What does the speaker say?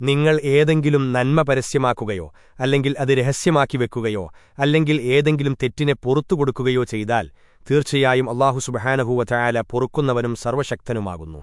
നിങ്ങൾ ഏതെങ്കിലും നന്മ പരസ്യമാക്കുകയോ അല്ലെങ്കിൽ അത് രഹസ്യമാക്കി വെക്കുകയോ അല്ലെങ്കിൽ ഏതെങ്കിലും തെറ്റിനെ പുറത്തു കൊടുക്കുകയോ ചെയ്താൽ തീർച്ചയായും അള്ളാഹു സുബഹാനഹൂവ ചായാല പൊറുക്കുന്നവനും സർവശക്തനുമാകുന്നു